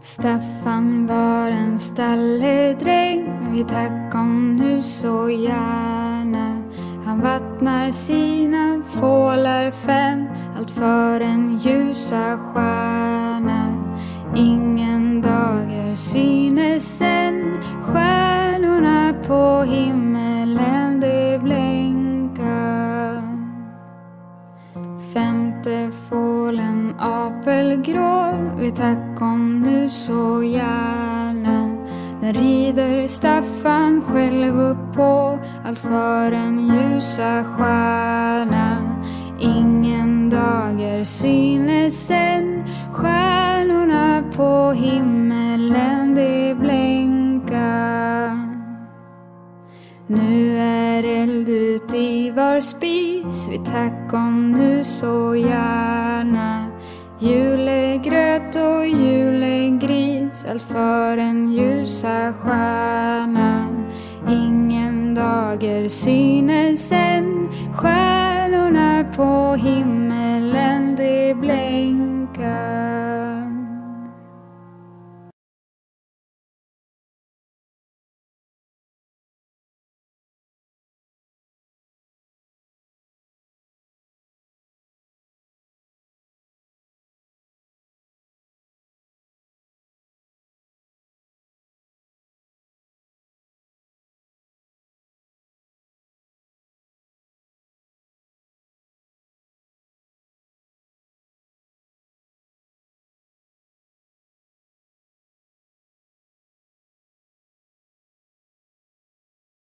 Staffan var en stalledräng, vi tack om nu så gärna. Han vattnar sina fålar fem, allt för en ljusa stjärna. Ingen dager synes än, stjärnorna på himmelen de blänka. Fem solen apelgrå, vi tack om nu så gärna. Den rider Staffan själv upp på, allt för en ljusa stjärna. Ingen dager synes än, stjärnorna på himlen Nu är eld ut i var spis, vi tack om nu så gärna. Julegröt och julegris, allt för en ljusa stjärna. Ingen dager synes än, stjärnorna på himmelen de blänka